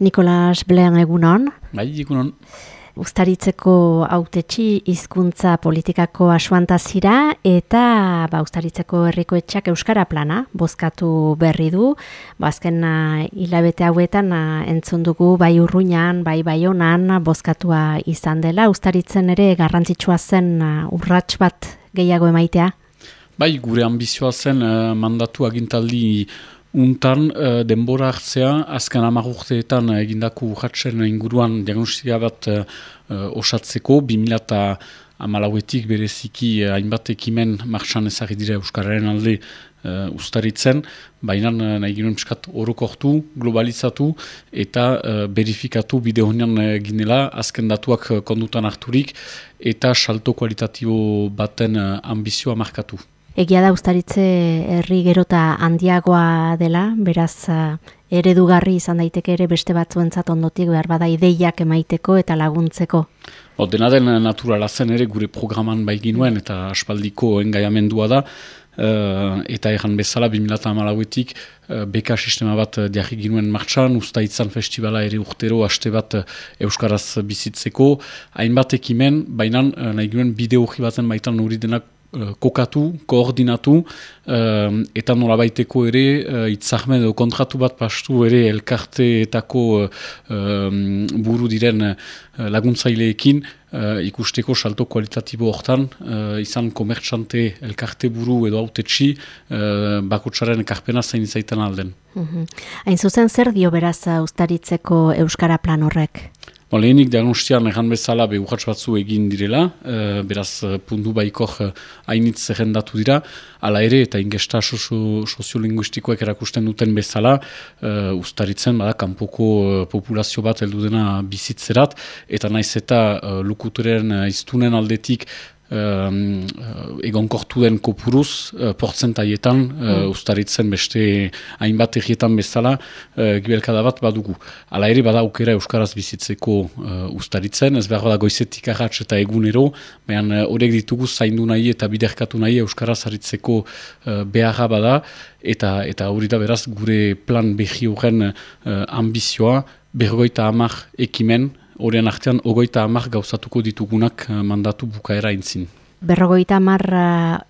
Nikolas Blean egunon. Bai, egunon. Uztaritzeko autetxi hizkuntza politikako asuantazira eta ba, Uztaritzeko herrikoetxak Euskara plana bozkatu berri du. Bazken ba, hilabete hauetan entzun dugu bai urruinan, bai bai honan bozkatua izan dela. Uztaritzen ere garrantzitsua zen urrats bat gehiago emaitea? Bai, gure ambizioa zen uh, mandatu agintaldi Untan, uh, denbora hartzea, azken hamar urteetan uh, egindako urratxen inguruan diagnostika bat uh, osatzeko, 2000 amalauetik bereziki hainbat ekimen martxan ezagir dira Euskararen alde uh, ustaritzen, baina uh, nahi ginen piskat orokortu, globalizatu eta uh, verifikatu bide honean uh, ginela, azken datuak kondutan harturik eta salto kualitatibo baten uh, ambizioa markatu. Egia da ustaritze herri gerota handiagoa dela, beraz uh, eredugarri izan daiteke ere beste batzuentzat ondotik behar bada ideiak emaiteko eta laguntzeko. O, dena den naturala zen ere gure programan bai ginuen eta aspaldiko engaiamendua da, uh, eta erran bezala 2008-etik uh, beka sistema bat diarri ginuen martxan, usta itzan festivala ere urtero haste bat Euskaraz bizitzeko, hainbat ekimen, baina uh, nahi ginuen bideo batzen baitan nuri denak kokatu, koordinatu, uh, eta nola baiteko ere, uh, itzahmen edo kontratu bat pastu ere elkarteetako uh, buru diren uh, laguntzaileekin, uh, ikusteko salto kualitatibo hortan, uh, izan komertxante elkarte buru edo autetxi, uh, bakutsaren ekarpena zain izaitan alden. Hain zuzen zer dio beraz ustaritzeko Euskara plan horrek? Ba, lehenik diagnostian egan bezala be batzu egin direla, e, beraz eh, puntu baikor eh, hainitz zerrendatu dira, ala ere eta ingesta soziolinguistikoek erakusten duten bezala, e, ustaritzen bada kanpoko populazio bat heldu dena bizitzerat, eta naiz eta e, lukuturen iztunen aldetik uh, egon kortu den kopuruz, uh, portzentaietan, uh, mm. ustaritzen beste hainbat egietan bezala, uh, gibelkada bat badugu. Hala ere, bada aukera Euskaraz bizitzeko uh, ustaritzen, ez behar da goizetik ahatz eta egunero, behan horrek ditugu zaindu nahi eta biderkatu nahi Euskaraz haritzeko uh, beharra bada, eta eta hori da beraz gure plan behi horren uh, ambizioa, berroita amak ekimen, horien artean ogoita hamar gauzatuko ditugunak eh, mandatu bukaera intzin. Berrogoita hamar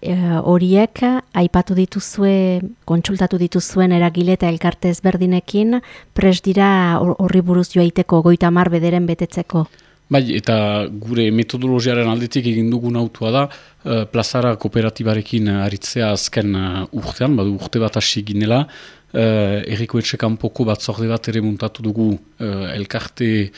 eh, horiek aipatu dituzue, kontsultatu dituzuen eragile eta elkarte ezberdinekin, pres dira horri buruz joaiteko goita hamar bederen betetzeko. Bai, eta gure metodologiaren aldetik egin dugun autua da, uh, plazara kooperatibarekin aritzea azken urtean, badu urte bat hasi ginela, uh, erriko etxekan bat zorde bat ere muntatu dugu uh, elkarte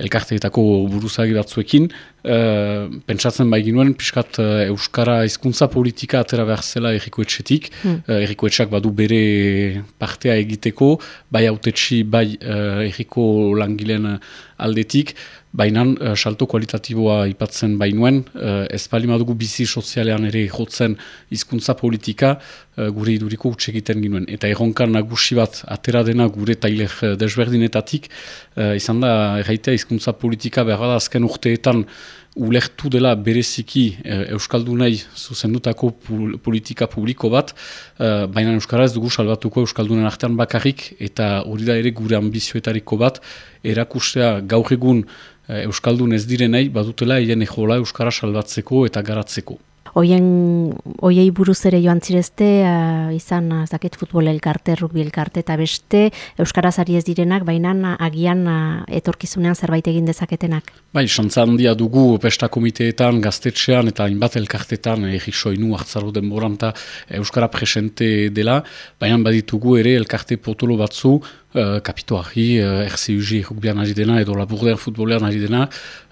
elkarteetako buruzagi batzuekin, uh, pentsatzen bai ginuen, piskat uh, Euskara hizkuntza politika atera behar zela errikoetxetik, hmm. uh, errikoetxak badu bere partea egiteko, bai autetxi, bai uh, erriko langileen aldetik, baina uh, salto kualitatiboa ipatzen bainuen, uh, ez bali madugu bizi sozialean ere jotzen hizkuntza politika uh, gure iduriko egiten ginuen. Eta erronkan nagusi bat atera dena gure tailer desberdinetatik, uh, izan da erraitea hizkuntza politika behar da azken urteetan ulertu dela bereziki e, Euskaldunei zuzendutako politika publiko bat, e, baina Euskara ez dugu salbatuko Euskaldunen artean bakarrik, eta hori da ere gure ambizioetariko bat, erakustea gaur egun Eh, Euskaldun ez direnei badutela hien ejola Euskara salbatzeko eta garatzeko. Oien, oiei buruz ere joan zirezte, uh, izan, zaket futbol elkarte, rugbi elkarte, eta beste, Euskaraz ari ez direnak, baina agian uh, etorkizunean zerbait egin dezaketenak. Bai, xantza handia dugu pesta komiteetan, gaztetxean, eta hainbat elkartetan, egi soinu hartzaro denboranta Euskara presente dela, baina baditugu ere elkarte potolo batzu, kapitoari, RCUG rugbian ari dena, edo laburdean futbolean ari dena,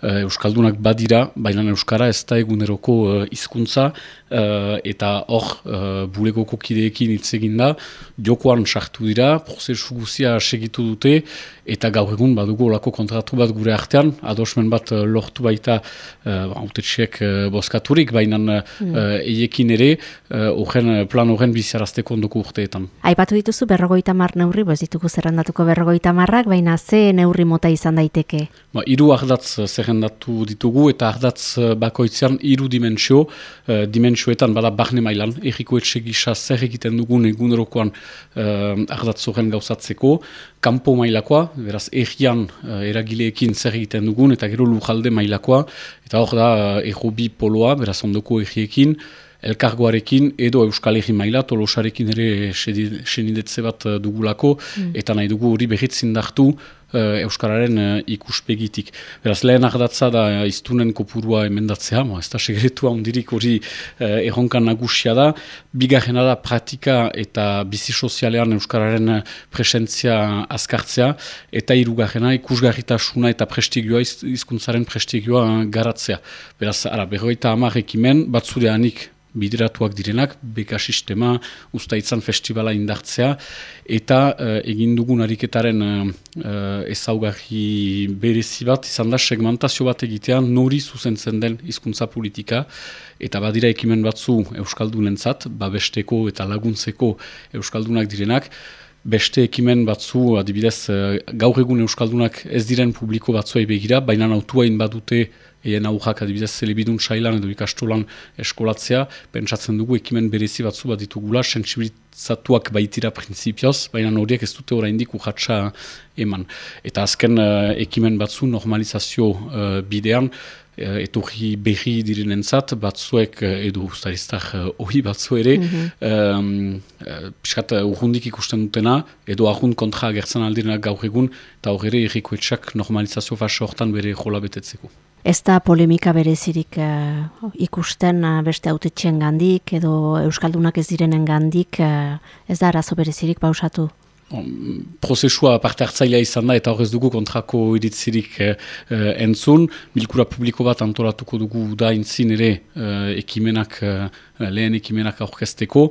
Euskaldunak badira, baina Euskara ez da eguneroko izkuntza, uh, eta hor, uh, bulegoko kideekin hitz da, jokoan sartu dira, prozesu guzia segitu dute, eta gaur egun badugu olako kontratu bat gure artean, adosmen bat lortu baita uh, autetxeek uh, boskaturik, baina mm. uh, eiekin ere, uh, plan horren biziarazteko ondoko urteetan. Aipatu dituzu berrogoita mar neurri, bez ditugu zer zerrendatuko berrogoita marrak, baina ze neurri mota izan daiteke? Ba, iru ardatz zerrendatu ditugu eta ardatz bakoitzean iru dimensio, uh, dimensioetan bada barne mailan, erriko etxe gisa zer egiten dugun egunerokoan uh, ardatz horren gauzatzeko, kanpo mailakoa, beraz errian uh, eragileekin zer egiten dugun, eta gero lujalde mailakoa, eta hor da uh, erro bi poloa, beraz ondoko erriekin, elkargoarekin edo Euskal Herri maila, tolosarekin ere senidetze bat eh, dugulako, mm. eta nahi dugu hori behitzin dartu Euskararen uh, ikuspegitik. Beraz, lehen ardatza da uh, iztunen kopurua emendatzea, ma, ez da segretua ondirik hori uh, erronkan nagusia da, bigarrena da praktika eta bizi sozialean Euskararen presentzia azkartzea, eta irugarrena ikusgarritasuna eta prestigioa, hizkuntzaren prestigioa garatzea. Beraz, ara, berroita amarrekimen, batzureanik bideratuak direnak, beka sistema, ustaitzan festivala indartzea, eta uh, egin dugun ariketaren uh, ezaugarri berezi bat, izan da segmentazio bat egitean nori zuzentzen den hizkuntza politika, eta badira ekimen batzu Euskaldunentzat, babesteko eta laguntzeko Euskaldunak direnak, beste ekimen batzu, adibidez, gaur egun Euskaldunak ez diren publiko batzuei begira, baina autuain badute Ehen aurrak adibidez zelebidun sailan edo ikastolan eskolatzea, pentsatzen dugu ekimen berezi batzu bat ditugula, sensibilizatuak baitira prinsipioz, baina horiek ez dute oraindik urratxa eman. Eta azken uh, ekimen batzu normalizazio uh, bidean, uh, etorri berri direnentzat batzuek edo ustariztak uh, hori batzu ere, mm -hmm. um, piskat urrundik ikusten dutena, edo ahun kontra agertzen aldirenak gaur egun, eta hori ere errikoetxak normalizazio fase hortan bere jola betetzeko. Ez da polemika berezirik uh, ikusten uh, beste autetxen gandik edo Euskaldunak ez direnen gandik, uh, ez da arazo berezirik pausatu? prozesua parte hartzailea izan da eta horrez dugu kontrako iritzirik entzun. Bilkura publiko bat antolatuko dugu da intzin ere ekimenak, lehen ekimenak aurkezteko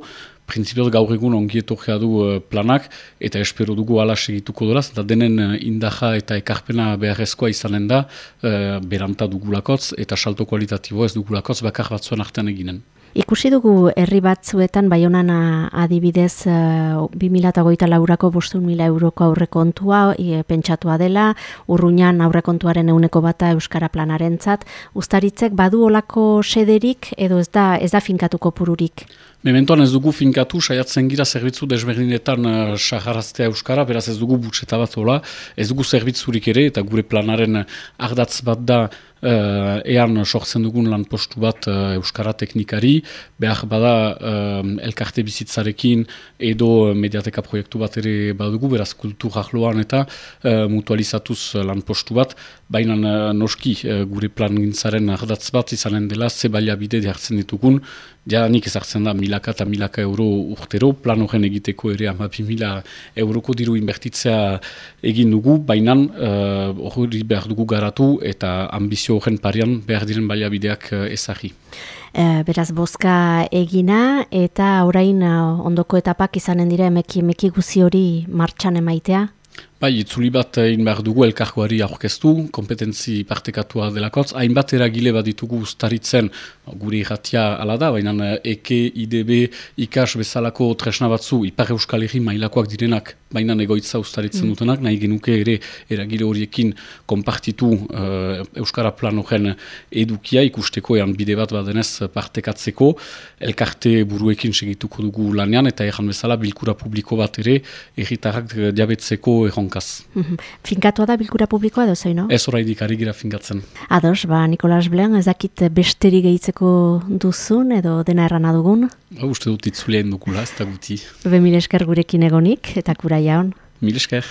printzipioz gaur egun ongietorrea du uh, planak, eta espero dugu ala segituko doraz, eta denen uh, indaja eta ekarpena beharrezkoa izanen da, uh, beranta dugulakotz, eta salto kualitatibo ez dugulakotz, bakar batzuan artean eginen. Ikusi dugu herri batzuetan, bai honan adibidez, uh, 2008 laurako bostun mila euroko aurrekontua e, pentsatua dela, urruñan aurrekontuaren euneko bata Euskara planaren zat, ustaritzek badu olako sederik edo ez da, ez da finkatuko pururik? Mementoan ez dugu finkatu, saiatzen gira zerbitzu desberdinetan uh, saharaztea Euskara, beraz ez dugu butxeta bat hola, ez dugu zerbitzurik ere, eta gure planaren ardatz bat da uh, ean sortzen dugun lan postu bat uh, Euskara teknikari, behar bada uh, elkarte bizitzarekin edo mediateka proiektu bat ere badugu, beraz kultur ahloan eta uh, mutualizatuz lan postu bat, baina uh, noski uh, gure plan gintzaren ardatz bat izanen dela, ze baliabide diartzen ditugun, Ja, nik ezartzen da milaka eta milaka euro urtero, plan horren egiteko ere amapi mila euroko diru inbertitzea egin dugu, baina uh, hori behar dugu garatu eta ambizio horren parian behar diren baliabideak uh, ezagri. E, beraz, bozka egina eta orain uh, ondoko etapak izanen dira emeki, emeki guzi hori martxan emaitea? Bai, itzuli bat egin behar dugu elkargoari aurkeztu, kompetentzi partekatua delakotz. Hainbat eragile bat ditugu ustaritzen, guri irratia ala da, baina EKE, IDB, IKAS bezalako tresna batzu, Ipar Euskal Herri mailakoak direnak, baina egoitza ustaritzen mm. dutenak, nahi genuke ere eragile horiekin konpartitu uh, Euskara plan horren edukia, ikusteko ean bide bat badenez partekatzeko, elkarte buruekin segituko dugu lanean, eta egan bezala bilkura publiko bat ere, erritarrak diabetzeko erron hankaz. Mhm. Finkatua da bilkura publikoa edo zaino? Ez horreidik ari gira finkatzen. Ados, ba, Nikolas Blean, ezakit besteri gehitzeko duzun edo dena errana dugun? Ba, uste dut itzulean dukula, ez da guti. Be esker gurekin egonik eta kura jaun. Mil esker.